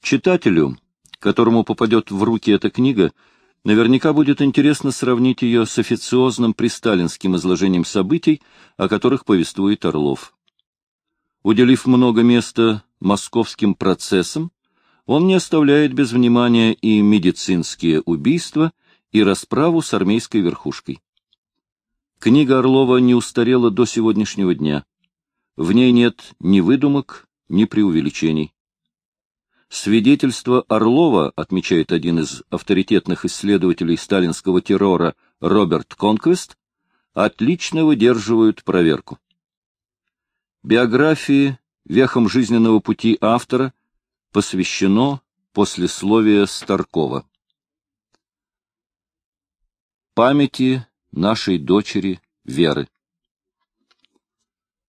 Читателю, которому попадет в руки эта книга, наверняка будет интересно сравнить ее с официозным присталинским изложением событий, о которых повествует Орлов. Уделив много места московским процессам, он не оставляет без внимания и медицинские убийства, и расправу с армейской верхушкой. Книга Орлова не устарела до сегодняшнего дня. В ней нет ни выдумок, ни преувеличений. Свидетельство Орлова, отмечает один из авторитетных исследователей сталинского террора Роберт Конквест, отлично выдерживают проверку. Биографии, вехом жизненного пути автора, посвящено послесловие Старкова. Памяти нашей дочери Веры